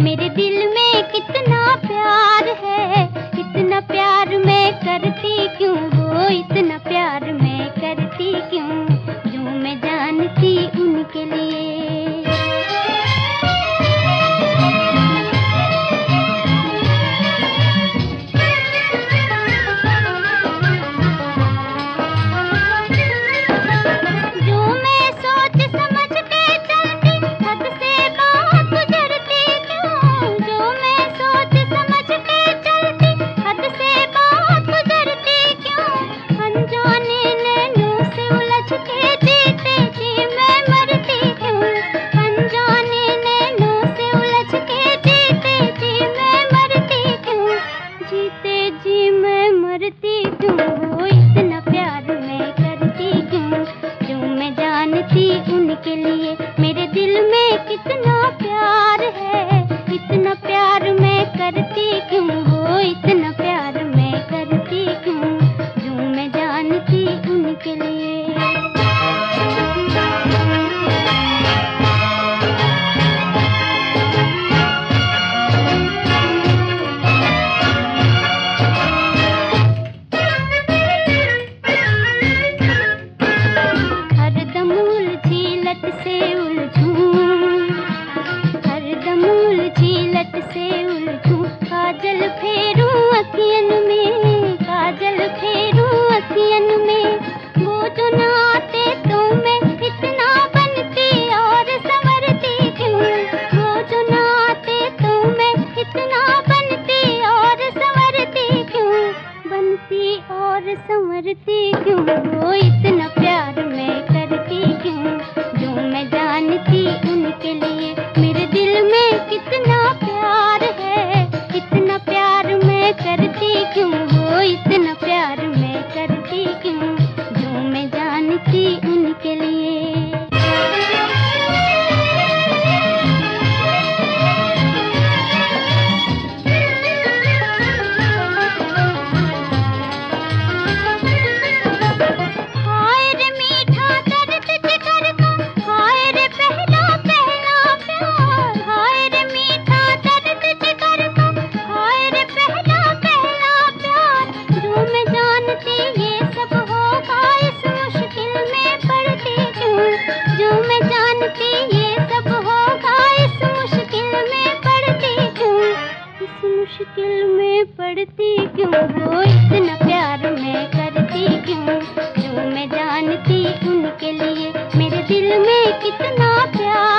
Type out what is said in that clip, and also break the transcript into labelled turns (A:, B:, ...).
A: मेरे दिल में कितना प्यार है कितना प्यार मैं करती क्यों वो लिए में में कितना प्यार।